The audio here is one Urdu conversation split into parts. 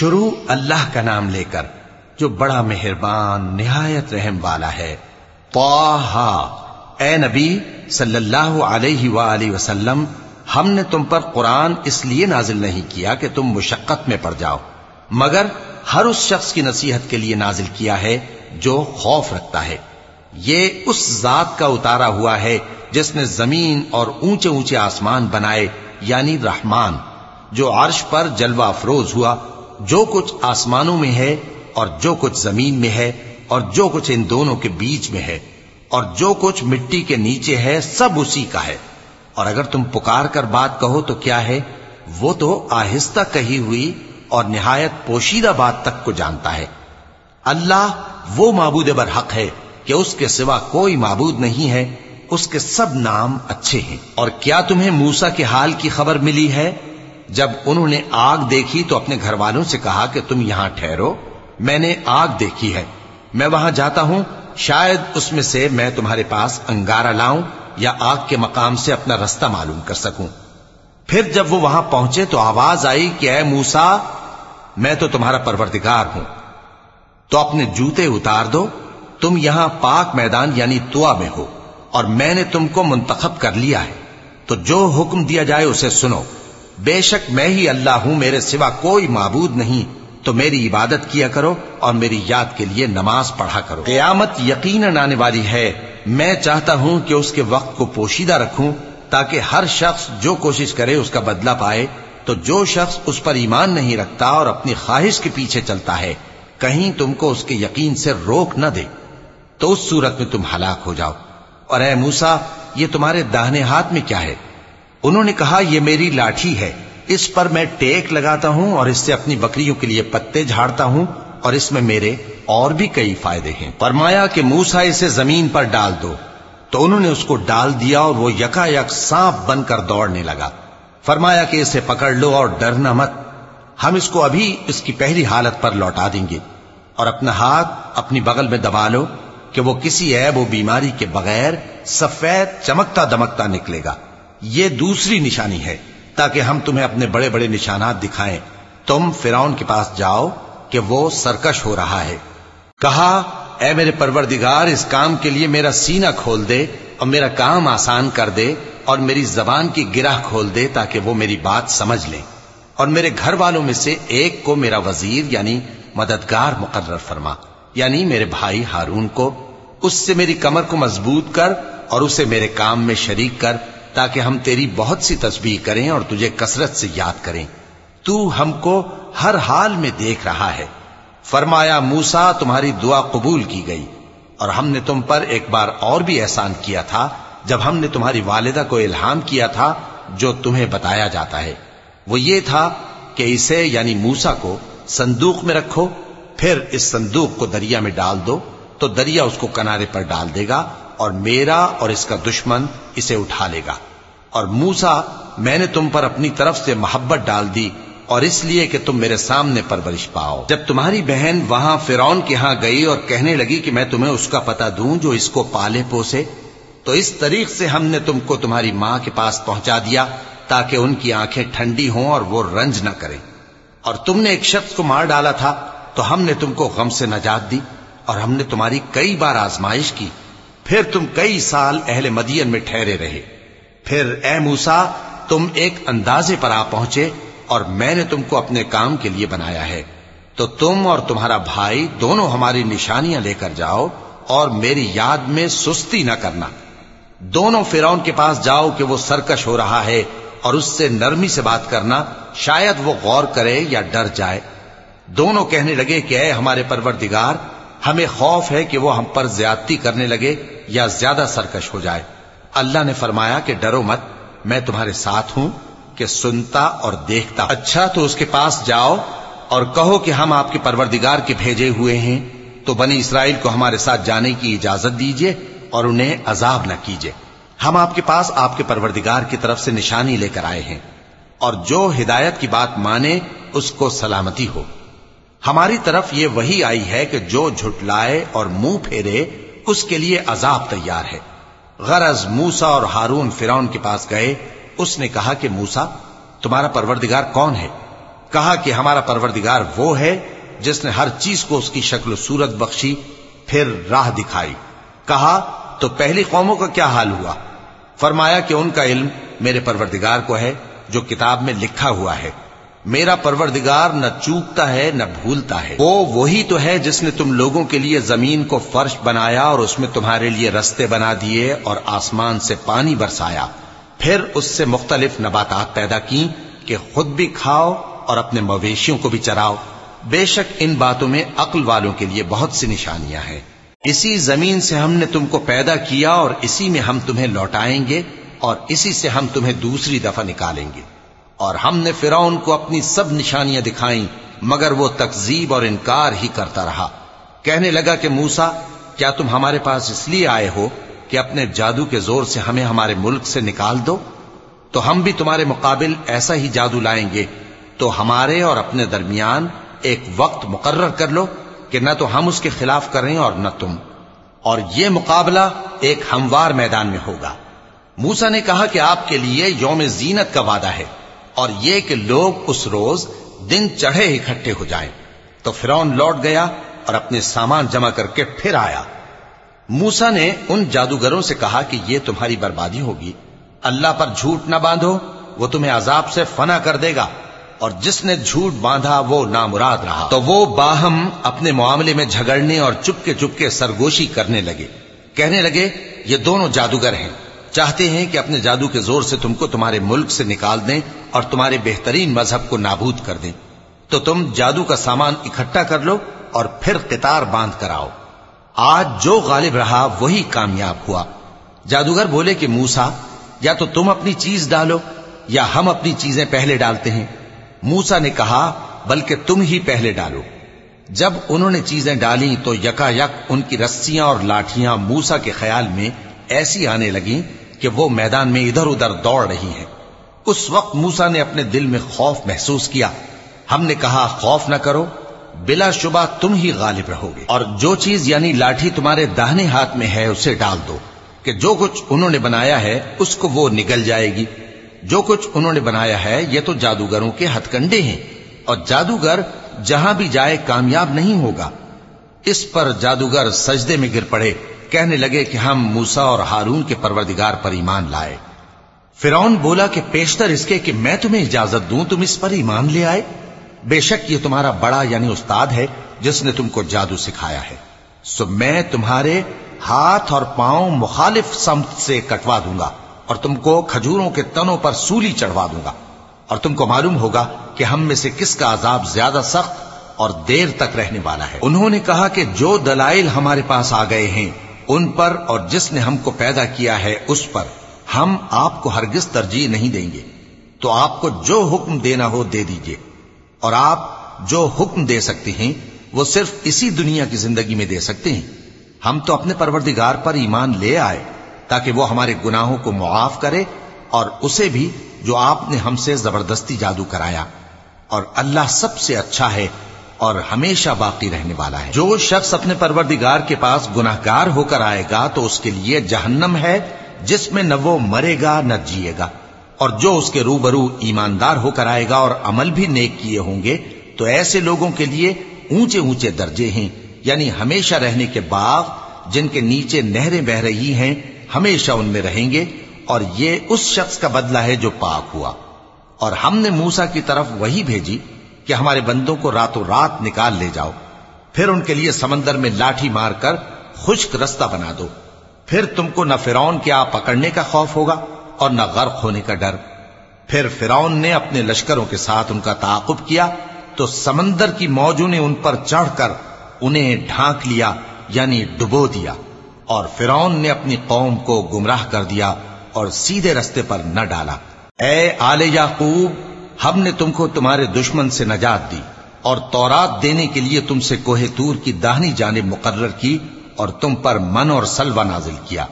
شروع اللہ کا نام لے کر، جو بڑا مہربان، نہایت رحم والا ہے۔ طاہا اے نبی صلی اللہ علیہ وآلہ وسلم، ہم نے تم پر قرآن اس لیے نازل نہیں کیا کہ تم مشقت میں پڑ جاؤ، مگر ہر اس شخص کی نصیحت کے لیے نازل کیا ہے جو خوف رکھتا ہے۔ یہ اس ذات کا اتارا ہوا ہے جس نے زمین اور اونچے اونچے آسمان بنائے یعنی رحمان، جو عرش پر جلوہ افروز ہوا۔ جو کچھ آسمانوں میں ہے اور جو کچھ زمین میں ہے اور جو کچھ ان دونوں کے بیچ میں ہے اور جو کچھ مٹی کے نیچے ہے، سب اسی کا ہے۔ اور اگر تم پکار کر بات کہو تو کیا ہے؟ وہ تو آہستہ کہی ہوئی اور نہایت پوشیدہ بات تک کو جانتا ہے۔ اللہ وہ معبود برحق ہے کہ اس کے سوا کوئی معبود نہیں ہے، اس کے سب نام اچھے ہیں۔ اور کیا تمہیں موسا کے حال کی خبر ملی ہے؟ جب انہوں نے آگ دیکھی تو اپنے گھر والوں سے کہا کہ تم یہاں ٹھہرو۔ میں نے آگ دیکھی ہے۔ میں وہاں جاتا ہوں۔ شاید اس میں سے میں تمہارے پاس انگارہ لاؤں یا آگ کے مقام سے اپنا رستہ معلوم کر سکوں۔ پھر جب وہ وہاں پہنچے تو آواز آئی کہ اے موسا میں تو تمہارا پروردگار ہوں۔ تو اپنے جوتے اتار دو۔ تم یہاں پاک میدان یعنی توا میں ہو اور میں نے تم کو منتخب کر لیا ہے۔ تو جو حکم دیا جائے اسے سنو۔ بے شک میں ہی اللہ ہوں، میرے سوا کوئی معبود نہیں۔ تو میری عبادت کیا کرو اور میری یاد کے لیے نماز پڑھا کرو۔ قیامت یقیناً آنے والی ہے۔ میں چاہتا ہوں کہ اس کے وقت کو پوشیدہ رکھوں تاکہ ہر شخص جو کوشش کرے اس کا بدلہ پائے۔ تو جو شخص اس پر ایمان نہیں رکھتا اور اپنی خواہش کے پیچھے چلتا ہے، کہیں تم کو اس کے یقین سے روک نہ دے۔ تو اس صورت میں تم ہلاک ہو جاؤ۔ اور اے موسا یہ تمہارے داہنے ہاتھ میں کیا ہے؟ انہوں نے کہا، یہ میری لاٹھی ہے۔ اس پر میں ٹیک لگاتا ہوں اور اس سے اپنی بکریوں کے لیے پتے جھاڑتا ہوں اور اس میں میرے اور بھی کئی فائدے ہیں۔ فرمایا کہ موسا اسے زمین پر ڈال دو۔ تو انہوں نے اس کو ڈال دیا اور وہ یکا یک سانپ بن کر دوڑنے لگا۔ فرمایا کہ اسے پکڑ لو اور ڈرنا مت۔ ہم اس کو ابھی اس کی پہلی حالت پر لوٹا دیں گے۔ اور اپنا ہاتھ اپنی بغل میں دبا لو کہ وہ کسی عیب و بیماری کے بغیر سفید چمکتا دمکتا نکلے گا۔ یہ دوسری نشانی ہے، تاکہ ہم تمہیں اپنے بڑے بڑے نشانات دکھائیں۔ تم فرعون کے پاس جاؤ کہ وہ سرکش ہو رہا ہے۔ کہا، اے میرے پروردگار، اس کام کے لیے میرا سینہ کھول دے اور میرا کام آسان کر دے اور میری زبان کی گرہ کھول دے تاکہ وہ میری بات سمجھ لیں اور میرے گھر والوں میں سے ایک کو میرا وزیر یعنی مددگار مقرر فرما یعنی میرے بھائی ہارون کو۔ اس سے میری کمر کو مضبوط کر اور اسے میرے کام میں شریک کر۔ تاکہ ہم تیری بہت سی تسبیح کریں اور تجھے کثرت سے یاد کریں۔ تو ہم کو ہر حال میں دیکھ رہا ہے۔ فرمایا موسا تمہاری دعا قبول کی گئی۔ اور ہم نے تم پر ایک بار اور بھی احسان کیا تھا، جب ہم نے تمہاری والدہ کو الہام کیا تھا، جو تمہیں بتایا جاتا ہے۔ وہ یہ تھا کہ اسے یعنی موسا کو، صندوق میں رکھو، پھر اس صندوق کو دریا میں ڈال دو، تو دریا اس کو کنارے پر ڈال دے گا۔ اور میرا اور اس کا دشمن اسے اٹھا لے گا۔ اور موسا میں نے تم پر اپنی طرف سے محبت ڈال دی اور اس لیے کہ تم میرے سامنے پرورش پاؤ۔ جب تمہاری بہن وہاں فرون کے ہاں گئی اور کہنے لگی کہ میں تمہیں اس کا پتہ دوں جو اس کو پالے پوسے، تو اس طریق سے ہم نے تم کو تمہاری ماں کے پاس پہنچا دیا تاکہ ان کی آنکھیں ٹھنڈی ہوں اور وہ رنج نہ کریں۔ اور تم نے ایک شخص کو مار ڈالا تھا، تو ہم نے تم کو غم سے نجات دی اور ہم نے تمہاری کئی بار آزمائش کی۔ پھر تم کئی سال اہل مدین میں ٹھہرے رہے۔ پھر اے موسا تم ایک اندازے پر آ پہنچے اور میں نے تم کو اپنے کام کے لیے بنایا ہے۔ تو تم اور تمہارا بھائی دونوں ہماری نشانیاں لے کر جاؤ اور میری یاد میں سستی نہ کرنا۔ دونوں فرون کے پاس جاؤ کہ وہ سرکش ہو رہا ہے اور اس سے نرمی سے بات کرنا شاید وہ غور کرے یا ڈر جائے۔ دونوں کہنے لگے کہ اے ہمارے پروردگار ہمیں خوف ہے کہ وہ ہم پر زیادتی کرنے لگے یا زیادہ سرکش ہو جائے۔ اللہ نے فرمایا کہ ڈرو مت، میں تمہارے ساتھ ہوں کہ سنتا اور دیکھتا۔ اچھا تو اس کے پاس جاؤ اور کہو کہ ہم آپ کے پروردگار کے بھیجے ہوئے ہیں۔ تو بنی اسرائیل کو ہمارے ساتھ جانے کی اجازت دیجیے اور انہیں عذاب نہ کیجیے ہم آپ کے پاس آپ کے پروردگار کی طرف سے نشانی لے کر آئے ہیں اور جو ہدایت کی بات مانے اس کو سلامتی ہو۔ ہماری طرف یہ وہی آئی ہے کہ جو جھٹلائے اور منہ پھیرے، اس کے لیے عذاب تیار ہے۔ غرض موسا اور ہارون فرون کے پاس گئے، اس نے کہا کہ موسا تمہارا پروردگار کون ہے؟ کہا کہ ہمارا پروردگار وہ ہے جس نے ہر چیز کو اس کی شکل و صورت بخشی، پھر راہ دکھائی۔ کہا، تو پہلی قوموں کا کیا حال ہوا؟ فرمایا کہ ان کا علم میرے پروردگار کو ہے، جو کتاب میں لکھا ہوا ہے۔ میرا پروردگار نہ چوکتا ہے، نہ بھولتا ہے۔ وہ وہی تو ہے جس نے تم لوگوں کے لیے زمین کو فرش بنایا اور اس میں تمہارے لیے رستے بنا دیے اور آسمان سے پانی برسایا۔ پھر اس سے مختلف نباتات پیدا کی کہ خود بھی کھاؤ اور اپنے مویشیوں کو بھی چراؤ۔ بے شک ان باتوں میں عقل والوں کے لیے بہت سی نشانیاں ہیں۔ اسی زمین سے ہم نے تم کو پیدا کیا اور اسی میں ہم تمہیں لوٹائیں گے اور اسی سے ہم تمہیں دوسری دفعہ نکالیں گے۔ اور ہم نے فرعون کو اپنی سب نشانیاں دکھائیں، مگر وہ تکزیب اور انکار ہی کرتا رہا۔ کہنے لگا کہ موسا کیا تم ہمارے پاس اس لیے آئے ہو کہ اپنے جادو کے زور سے ہمیں ہمارے ملک سے نکال دو؟ تو ہم بھی تمہارے مقابل ایسا ہی جادو لائیں گے۔ تو ہمارے اور اپنے درمیان ایک وقت مقرر کر لو کہ نہ تو ہم اس کے خلاف کریں اور نہ تم۔ اور یہ مقابلہ ایک ہموار میدان میں ہوگا۔ موسا نے کہا کہ آپ کے لیے یوم زینت کا وعدہ ہے۔ اور یہ کہ لوگ اس روز دن چڑھے اکٹھے ہو جائیں۔ تو فرون لوٹ گیا اور اپنے سامان جمع کر کے پھر آیا۔ موسا نے ان جادوگروں سے کہا کہ یہ تمہاری بربادی ہوگی۔ اللہ پر جھوٹ نہ باندھو، وہ تمہیں عذاب سے فنا کر دے گا۔ اور جس نے جھوٹ باندھا، وہ نامراد رہا۔ تو وہ باہم اپنے معاملے میں جھگڑنے اور چپ کے چپ کے سرگوشی کرنے لگے۔ کہنے لگے، یہ دونوں جادوگر ہیں۔ چاہتے ہیں کہ اپنے جادو کے زور سے تم کو تمہارے ملک سے نکال دیں اور تمہارے بہترین مذہب کو نابود کر دیں۔ تو تم جادو کا سامان اکٹھا کر لو اور پھر قطار باندھ کر آؤ۔ آج جو غالب رہا وہی کامیاب ہوا۔ جادوگر بولے کہ موسا یا تو تم اپنی چیز ڈالو یا ہم اپنی چیزیں پہلے ڈالتے ہیں۔ موسا نے کہا، بلکہ تم ہی پہلے ڈالو۔ جب انہوں نے چیزیں ڈالی تو یکا یک ان کی رسیاں اور لاٹیاں موسا کے خیال میں ایسی آنے لگیں کہ وہ میدان میں ادھر ادھر دوڑ رہی ہیں۔ اس وقت موسا نے اپنے دل میں خوف محسوس کیا۔ ہم نے کہا، خوف نہ کرو، بلا شبہ تم ہی غالب رہو گے اور جو چیز یعنی لاٹھی تمہارے داہنے ہاتھ میں ہے، اسے ڈال دو کہ جو کچھ انہوں نے بنایا ہے، اس کو وہ نگل جائے گی۔ جو کچھ انہوں نے بنایا ہے، یہ تو جادوگروں کے ہتھ کنڈے ہیں۔ اور جادوگر جہاں بھی جائے، کامیاب نہیں ہوگا۔ اس پر جادوگر سجدے میں گر پڑے، کہنے لگے کہ ہم موسا اور ہارون کے پروردگار پر ایمان لائے۔ فرون بولا کہ پیشتر اس کے کہ میں تمہیں اجازت دوں، تم اس پر ایمان لے آئے۔ بے شک یہ تمہارا بڑا یعنی استاد ہے، جس نے تم کو جادو سکھایا ہے۔ سو میں تمہارے ہاتھ اور پاؤں مخالف سمت سے کٹوا دوں گا اور تم کو کھجوروں کے تنوں پر سولی چڑھوا دوں گا۔ اور تم کو معلوم ہوگا کہ ہم میں سے کس کا عذاب زیادہ سخت اور دیر تک رہنے والا ہے۔ انہوں نے کہا کہ جو دلائل ہمارے پاس آ گئے ہیں، ان پر اور جس نے ہم کو پیدا کیا ہے، اس پر۔ ہم آپ کو ہرگز ترجیح نہیں دیں گے۔ تو آپ کو جو حکم دینا ہو دے دیجیے۔ اور آپ جو حکم دے سکتے ہیں، وہ صرف اسی دنیا کی زندگی میں دے سکتے ہیں۔ ہم تو اپنے پروردگار پر ایمان لے آئے، تاکہ وہ ہمارے گناہوں کو معاف کرے اور اسے بھی جو آپ نے ہم سے زبردستی جادو کرایا۔ اور اللہ سب سے اچھا ہے اور ہمیشہ باقی رہنے والا ہے۔ جو شخص اپنے پروردگار کے پاس گناہ گار ہو کر آئے گا، تو اس کے لیے جہنم ہے۔ جس میں نہ وہ مرے گا نہ جیے گا۔ اور جو اس کے روبرو ایماندار ہو کر آئے گا اور عمل بھی نیک کیے ہوں گے، تو ایسے لوگوں کے لیے اونچے اونچے درجے ہیں۔ یعنی ہمیشہ رہنے کے باغ، جن کے نیچے نہریں بہ رہی ہیں، ہمیشہ ان میں رہیں گے۔ اور یہ اس شخص کا بدلہ ہے جو پاک ہوا۔ اور ہم نے موسا کی طرف وہی بھیجی کہ ہمارے بندوں کو راتوں رات نکال لے جاؤ۔ پھر ان کے لیے سمندر میں لاٹھی مار کر خشک رستہ بنا دو۔ پھر تم کو نہ فرون کے آ پکڑنے کا خوف ہوگا اور نہ غرق ہونے کا ڈر۔ پھر فرون نے اپنے لشکروں کے ساتھ ان کا تعاقب کیا تو سمندر کی موجوں نے ان پر چڑھ کر انہیں ڈھانک لیا یعنی ڈبو دیا۔ اور فرون نے اپنی قوم کو گمراہ کر دیا اور سیدھے رستے پر نہ ڈالا۔ اے آل یعقوب، ہم نے تم کو تمہارے دشمن سے نجات دی اور تورات دینے کے لیے تم سے کوہ تور کی داہنی جانب مقرر کی۔ اور تم پر من اور سلوا نازل کیا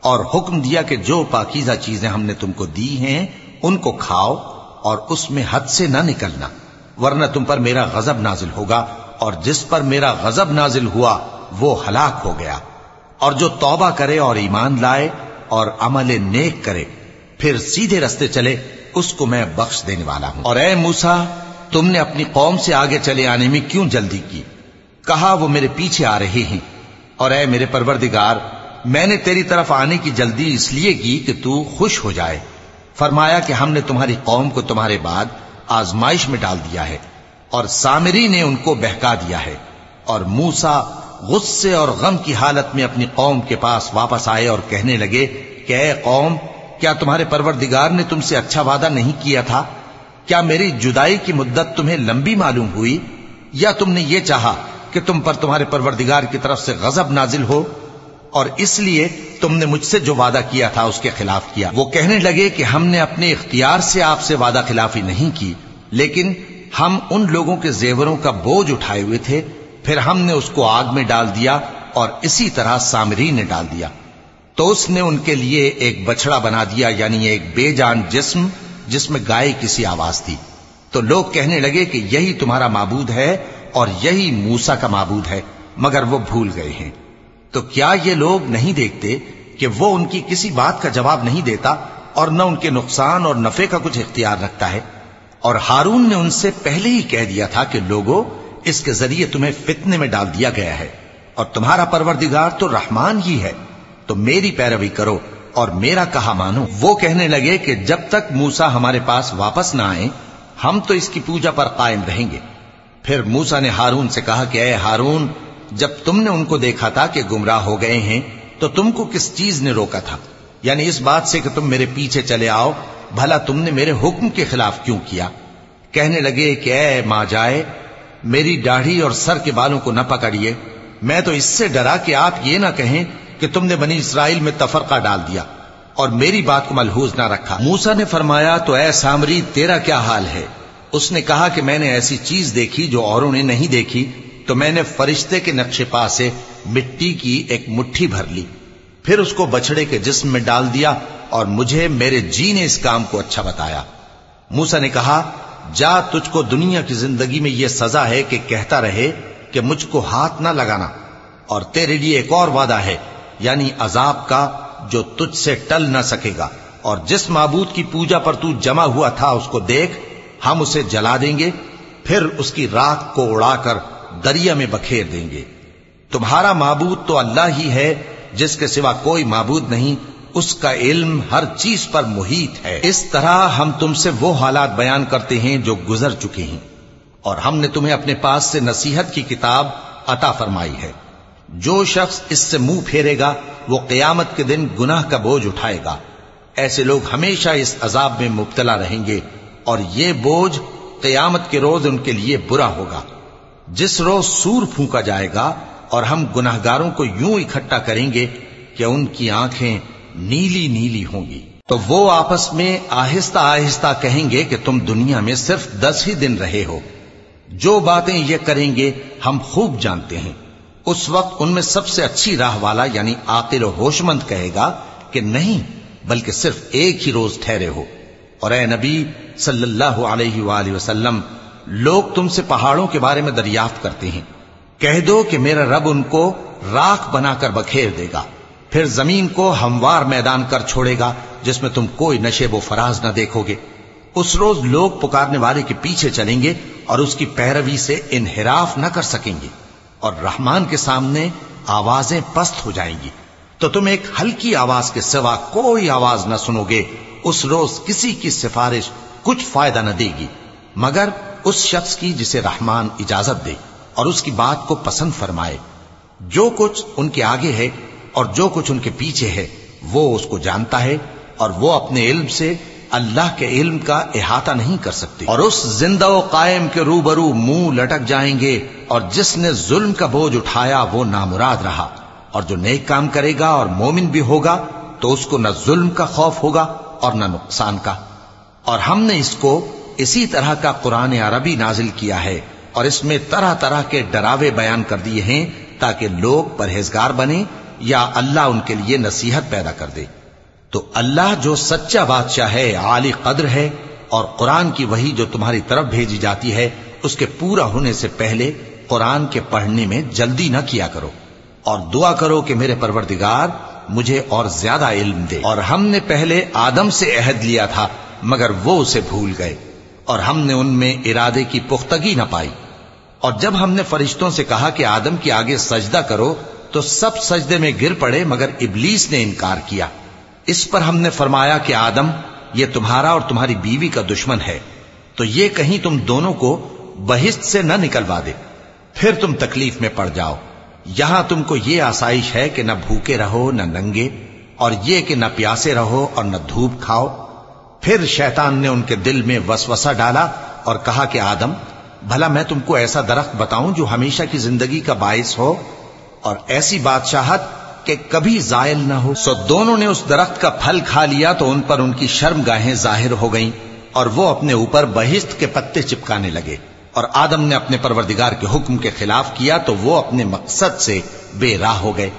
اور حکم دیا کہ جو پاکیزہ چیزیں ہم نے تم کو دی ہیں، ان کو کھاؤ اور اس میں حد سے نہ نکلنا، ورنہ تم پر میرا غضب نازل ہوگا اور جس پر میرا غضب نازل ہوا، وہ ہلاک ہو گیا۔ اور جو توبہ کرے اور ایمان لائے اور عمل نیک کرے، پھر سیدھے رستے چلے، اس کو میں بخش دینے والا ہوں۔ اور اے موسا تم نے اپنی قوم سے آگے چلے آنے میں کیوں جلدی کی؟ کہا، وہ میرے پیچھے آ رہے ہیں۔ اور اے میرے پروردگار، میں نے تیری طرف آنے کی جلدی اس لیے کی کہ تو خوش ہو جائے۔ فرمایا کہ ہم نے تمہاری قوم کو تمہارے بعد آزمائش میں ڈال دیا ہے اور سامری نے ان کو بہکا دیا ہے۔ اور موسا غصے اور غم کی حالت میں اپنی قوم کے پاس واپس آئے اور کہنے لگے کہ اے قوم، کیا تمہارے پروردگار نے تم سے اچھا وعدہ نہیں کیا تھا؟ کیا میری جدائی کی مدت تمہیں لمبی معلوم ہوئی؟ یا تم نے یہ چاہا کہ تم پر تمہارے پروردگار کی طرف سے غضب نازل ہو اور اس لیے تم نے مجھ سے جو وعدہ کیا تھا اس کے خلاف کیا۔ وہ کہنے لگے کہ ہم نے اپنے اختیار سے آپ سے وعدہ خلافی نہیں کی، لیکن ہم ان لوگوں کے زیوروں کا بوجھ اٹھائے ہوئے تھے، پھر ہم نے اس کو آگ میں ڈال دیا اور اسی طرح سامری نے ڈال دیا۔ تو اس نے ان کے لیے ایک بچڑا بنا دیا یعنی ایک بے جان جسم جس میں گائے کسی آواز تھی۔ تو لوگ کہنے لگے کہ یہی تمہارا معبود ہے اور یہی موسا کا معبود ہے، مگر وہ بھول گئے ہیں۔ تو کیا یہ لوگ نہیں دیکھتے کہ وہ ان کی کسی بات کا جواب نہیں دیتا اور نہ ان کے نقصان اور نفے کا کچھ اختیار رکھتا ہے؟ اور ہارون نے ان سے پہلے ہی کہہ دیا تھا کہ لوگوں اس کے ذریعے تمہیں فتنے میں ڈال دیا گیا ہے۔ اور تمہارا پروردگار تو رحمان ہی ہے۔ تو میری پیروی کرو اور میرا کہا مانو۔ وہ کہنے لگے کہ جب تک موسا ہمارے پاس واپس نہ آئے ہم تو اس کی پوجا پر قائم رہیں گے۔ پھر موسا نے ہارون سے کہا کہ اے ہارون، جب تم نے ان کو دیکھا تھا کہ گمراہ ہو گئے ہیں، تو تم کو کس چیز نے روکا تھا؟ یعنی اس بات سے کہ تم میرے پیچھے چلے آؤ، بھلا تم نے میرے حکم کے خلاف کیوں کیا؟ کہنے لگے کہ اے ماں جائے، میری داڑھی اور سر کے بالوں کو نہ پکڑیے۔ میں تو اس سے ڈرا کہ آپ یہ نہ کہیں کہ تم نے بنی اسرائیل میں تفرقہ ڈال دیا اور میری بات کو ملحوظ نہ رکھا۔ موسا نے فرمایا، تو اے سامری، تیرا کیا حال ہے؟ اس نے کہا کہ میں نے ایسی چیز دیکھی جو اوروں نے نہیں دیکھی، تو میں نے فرشتے کے نقشے پا سے مٹی کی ایک مٹھی بھر لی۔ پھر اس کو بچڑے کے جسم میں ڈال دیا اور مجھے میرے جی نے اس کام کو اچھا بتایا۔ موسا نے کہا، جا، تجھ کو دنیا کی زندگی میں یہ سزا ہے کہ کہتا رہے کہ مجھ کو ہاتھ نہ لگانا۔ اور تیرے لیے ایک اور وعدہ ہے یعنی عذاب کا، جو تجھ سے ٹل نہ سکے گا۔ اور جس معبود کی پوجا پر تو جمع ہوا تھا، اس کو دیکھ ہم اسے جلا دیں گے، پھر اس کی راک کو اڑا کر دریا میں بکھیر دیں گے۔ تمہارا معبود تو اللہ ہی ہے، جس کے سوا کوئی معبود نہیں، اس کا علم ہر چیز پر محیط ہے۔ اس طرح ہم تم سے وہ حالات بیان کرتے ہیں جو گزر چکے ہیں۔ اور ہم نے تمہیں اپنے پاس سے نصیحت کی کتاب عطا فرمائی ہے۔ جو شخص اس سے منہ پھیرے گا، وہ قیامت کے دن گناہ کا بوجھ اٹھائے گا۔ ایسے لوگ ہمیشہ اس عذاب میں مبتلا رہیں گے۔ اور یہ بوجھ قیامت کے روز ان کے لیے برا ہوگا۔ جس روز سور پھونکا جائے گا اور ہم گناہ گاروں کو یوں اکٹھا کریں گے کہ ان کی آنکھیں نیلی نیلی ہوں گی۔ تو وہ آپس میں آہستہ آہستہ کہیں گے کہ تم دنیا میں صرف دس ہی دن رہے ہو۔ جو باتیں یہ کریں گے ہم خوب جانتے ہیں۔ اس وقت ان میں سب سے اچھی راہ والا یعنی عاقل و ہوش مند کہے گا کہ نہیں، بلکہ صرف ایک ہی روز ٹھہرے ہو۔ اور اے نبی صلی اللہ علیہ وآلہ وسلم، لوگ تم سے پہاڑوں کے بارے میں دریافت کرتے ہیں۔ کہہ دو کہ میرا رب ان کو راکھ بنا کر بکھیر دے گا، پھر زمین کو ہموار میدان کر چھوڑے گا، جس میں تم کوئی نشے و فراز نہ دیکھو گے۔ اس روز لوگ پکارنے والے کے پیچھے چلیں گے اور اس کی پیروی سے انحراف نہ کر سکیں گے۔ اور رحمان کے سامنے آوازیں پست ہو جائیں گی۔ تو تم ایک ہلکی آواز کے سوا کوئی آواز نہ سنو گے۔ اس روز کسی کی سفارش کچھ فائدہ نہ دے گی، مگر اس شخص کی جسے رحمان اجازت دے اور اس کی بات کو پسند فرمائے۔ جو کچھ ان کے آگے ہے اور جو کچھ ان کے پیچھے ہے، وہ اس کو جانتا ہے اور وہ اپنے علم سے اللہ کے علم کا احاطہ نہیں کر سکتے۔ اور اس زندہ و قائم کے روبرو منہ لٹک جائیں گے اور جس نے ظلم کا بوجھ اٹھایا وہ نامراد رہا۔ اور جو نیک کام کرے گا اور مومن بھی ہوگا تو اس کو نہ ظلم کا خوف ہوگا اور نہ نقصان کا۔ اور ہم نے اس کو اسی طرح کا قرآن عربی نازل کیا ہے اور اس میں طرح طرح کے ڈراوے بیان کر دیے ہیں تاکہ لوگ پرہیزگار بنے یا اللہ ان کے لیے نصیحت پیدا کر دے۔ تو اللہ جو سچا بادشاہ ہے، عالی قدر ہے اور قرآن کی وہی جو تمہاری طرف بھیجی جاتی ہے، اس کے پورا ہونے سے پہلے قرآن کے پڑھنے میں جلدی نہ کیا کرو۔ اور دعا کرو کہ میرے پروردگار مجھے اور زیادہ علم دے۔ اور ہم نے پہلے آدم سے عہد لیا تھا، مگر وہ اسے بھول گئے۔ اور ہم نے ان میں ارادے کی پختگی نہ پائی۔ اور جب ہم نے فرشتوں سے کہا کہ آدم کے آگے سجدہ کرو، تو سب سجدے میں گر پڑے، مگر ابلیس نے انکار کیا۔ اس پر ہم نے فرمایا کہ آدم، یہ تمہارا اور تمہاری بیوی کا دشمن ہے۔ تو یہ کہیں تم دونوں کو بہشت سے نہ نکلوا دے۔ پھر تم تکلیف میں پڑ جاؤ۔ یہاں تم کو یہ آسائش ہے کہ نہ بھوکے رہو، نہ ننگے، اور یہ کہ نہ پیاسے رہو اور نہ دھوپ کھاؤ۔ پھر شیطان نے ان کے دل میں وسوسہ ڈالا اور کہا کہ آدم، بھلا میں تم کو ایسا درخت بتاؤں جو ہمیشہ کی زندگی کا باعث ہو۔ اور ایسی بادشاہت کہ کبھی زائل نہ ہو۔ سو دونوں نے اس درخت کا پھل کھا لیا تو ان پر ان کی شرم گاہیں ظاہر ہو گئیں اور وہ اپنے اوپر بہشت کے پتے چپکانے لگے۔ اور آدم نے اپنے پروردگار کے حکم کے خلاف کیا تو وہ اپنے مقصد سے بے راہ ہو گئے۔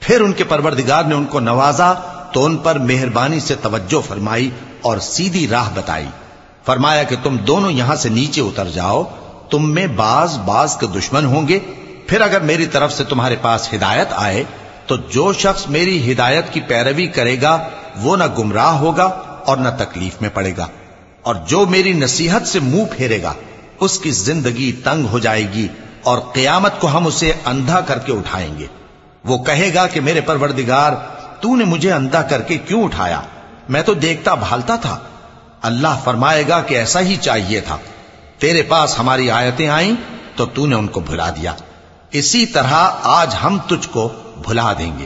پھر ان کے پروردگار نے ان کو نوازا تو ان پر مہربانی سے توجہ فرمائی اور سیدھی راہ بتائی۔ فرمایا کہ تم دونوں یہاں سے نیچے اتر جاؤ، تم میں باز باز کے دشمن ہوں گے۔ پھر اگر میری طرف سے تمہارے پاس ہدایت آئے تو جو شخص میری ہدایت کی پیروی کرے گا وہ نہ گمراہ ہوگا اور نہ تکلیف میں پڑے گا، اور جو میری نصیحت سے منہ پھیرے گا اس کی زندگی تنگ ہو جائے گی اور قیامت کو ہم اسے اندھا کر کے اٹھائیں گے۔ وہ کہے گا کہ میرے پروردگار، تو نے مجھے اندھا کر کے کیوں اٹھایا؟ میں تو دیکھتا بھالتا تھا۔ اللہ فرمائے گا کہ ایسا ہی چاہیے تھا۔ تیرے پاس ہماری آیتیں آئیں تو تو نے ان کو بھلا دیا۔ اسی طرح آج ہم تجھ کو بھلا دیں گے۔